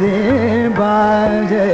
रे बाजे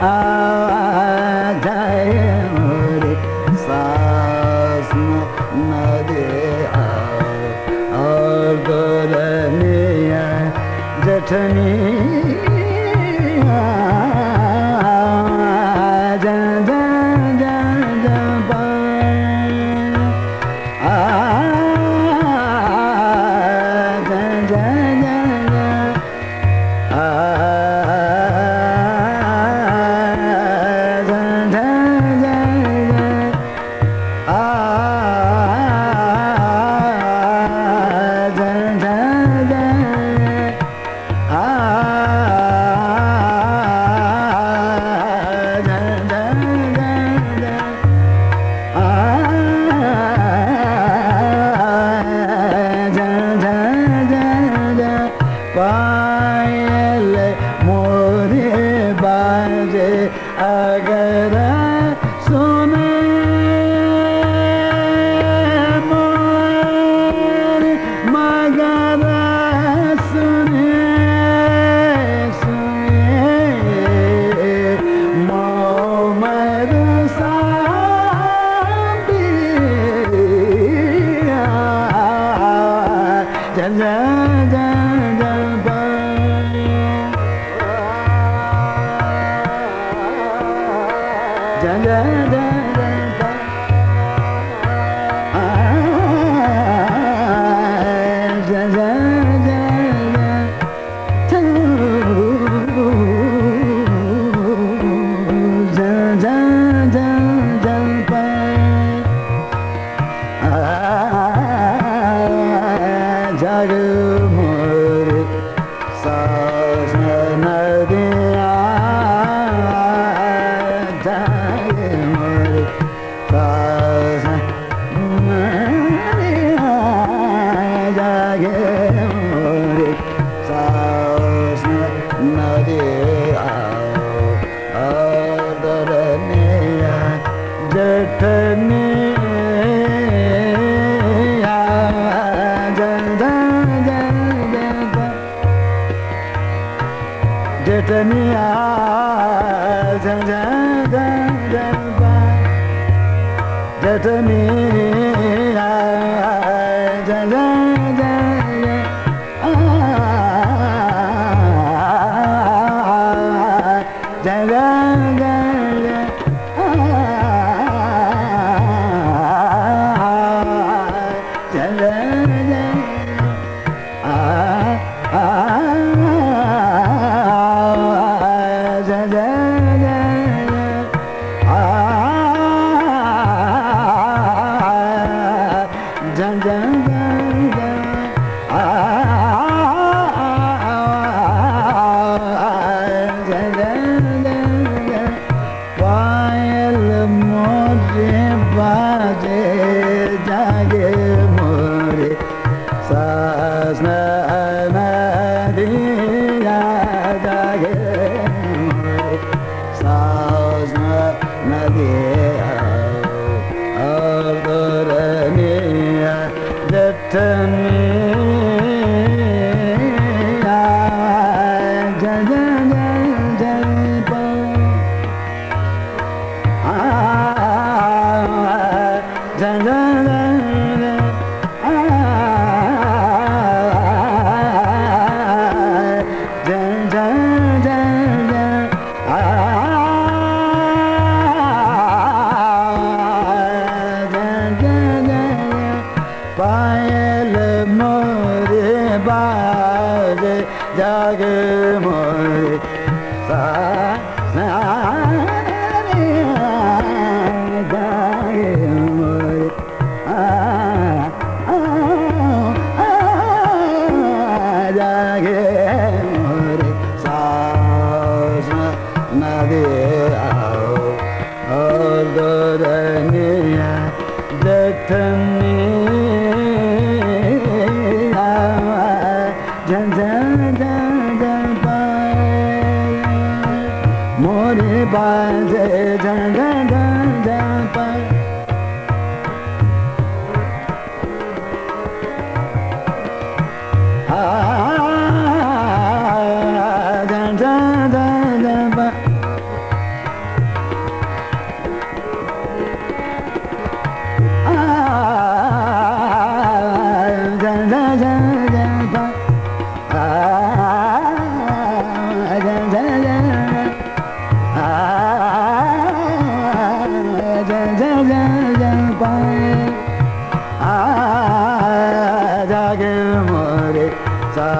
Uh, मोरे बाजे जन। জাগের মরে সা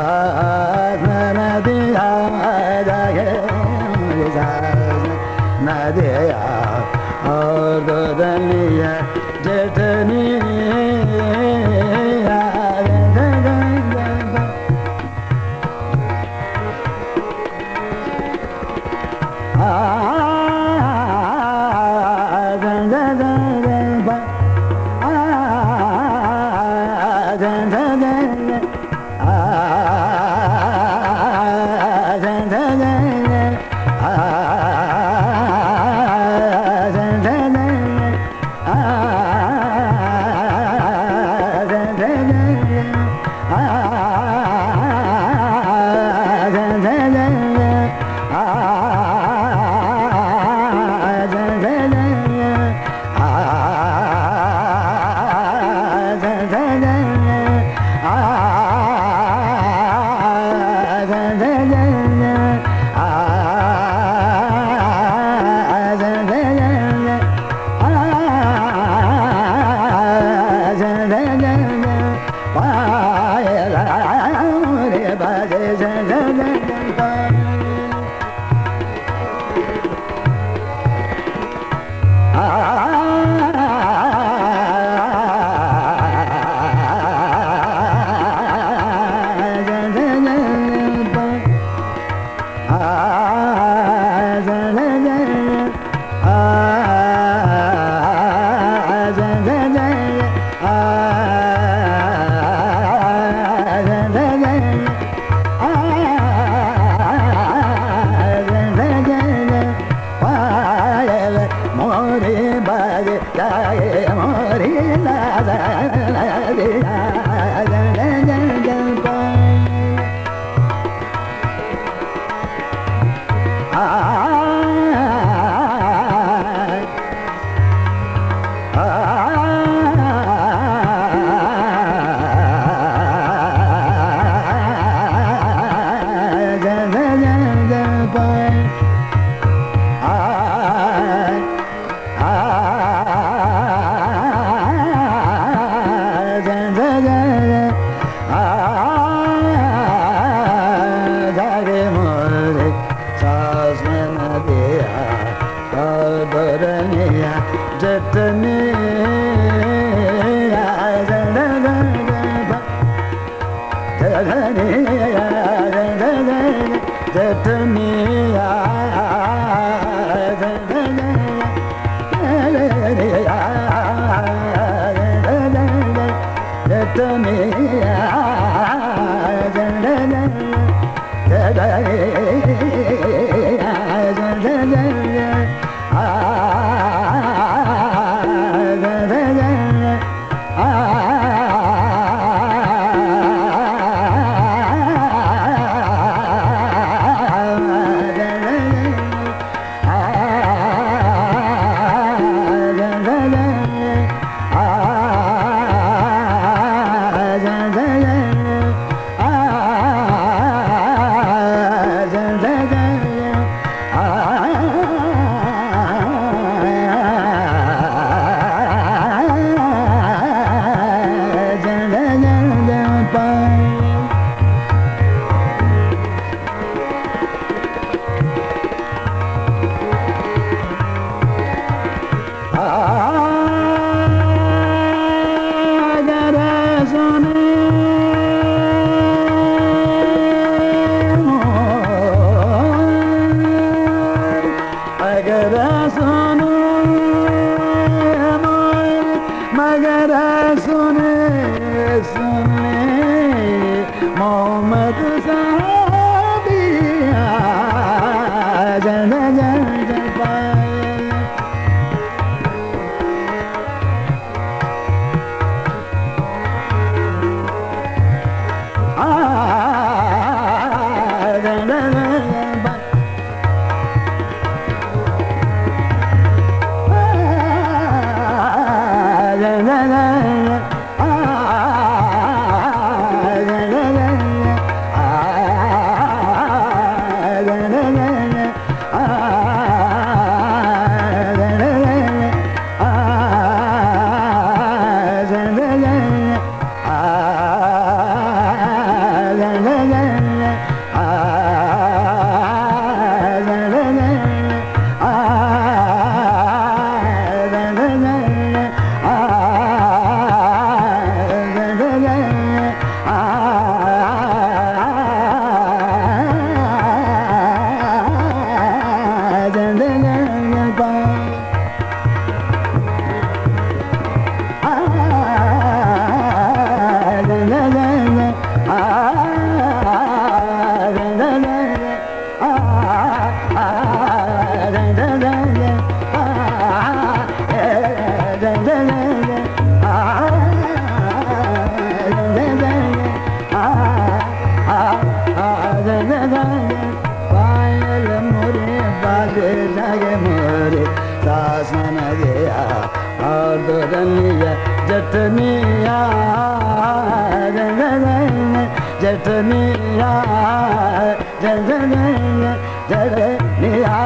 जटनिया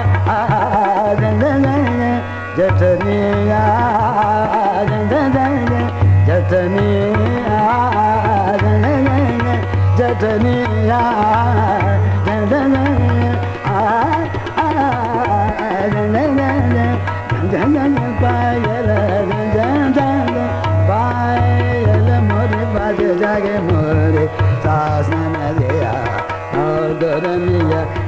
जटनिया जटनिया जटनिया पायल पायल मोर बाजे जागे मोरे सासन दिया और दरन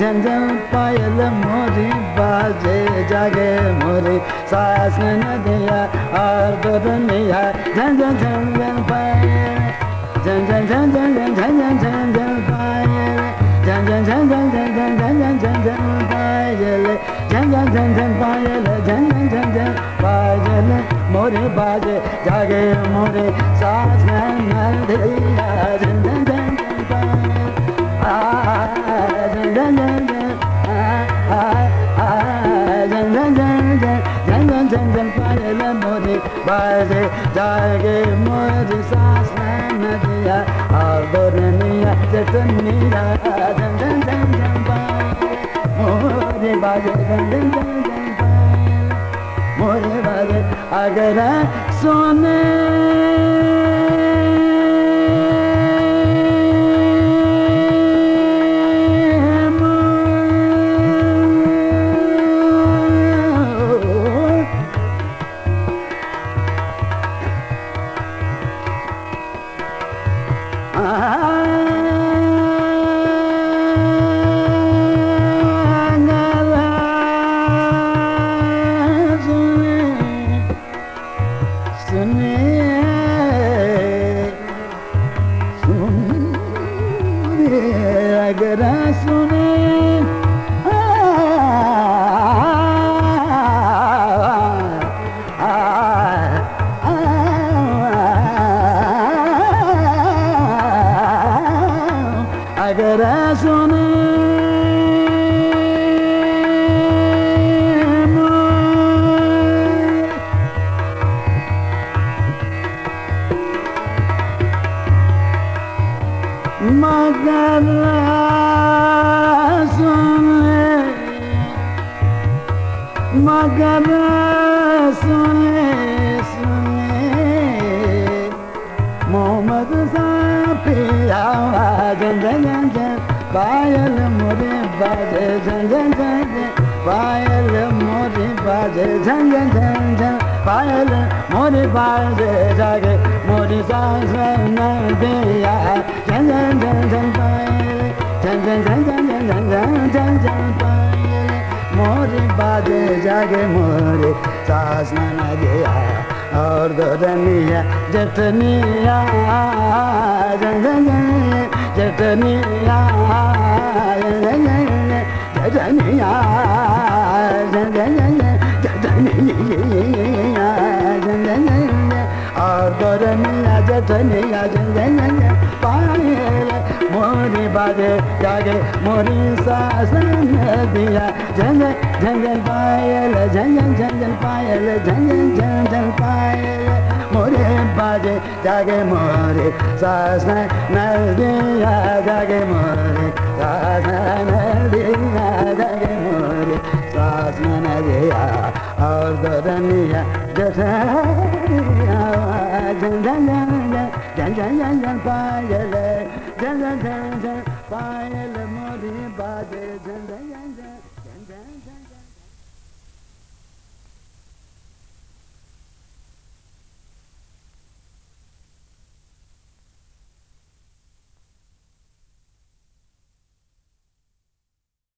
जन जन पायल मोरी बाजे, जागे मोरी। सास न दिया और बदनिया जन जन जन जन पायल जन जन जन जन जन जन जन जन जन पायल। जन जन जन जन जन जन जन जन जन जन पायल। जन जन जन जन पायल जन जन जन जन पायल। मोरी बाजे, जागे मोरी। सास न दिया जन जन बजे जाएगे मोर सास में नदिया और बोरनिया चटनिया जन जन जन जन मोर बाजे, जन जन जन जन मोर बाजे अगर सोने। Música पायल मोरे बाजे झन झन झन पायल मोरे बाजे झन झन झन झन पायल मोरे बाजे जागे मोरे सांस न दिया झन झन झन झन पायल झन झन झन झन झन झन झन झन झन पायल मोरे बाजे जागे मोरे सांस न दिया और दो जनिया जतनिया झन झन झन जननिया जननिया जननिया जननिया मोरी बाजे जागे मोरी सास दिया झंझन पायल झंझन झंझन पायल झंझन झंझन जागे मोरे सासना नदिया जागे मोरे सासना नदिया जागे मोरे सासना नदिया और दो रनिया जठरिया जन जन जन जन जन जन जन पायल जन जन जन जन पायल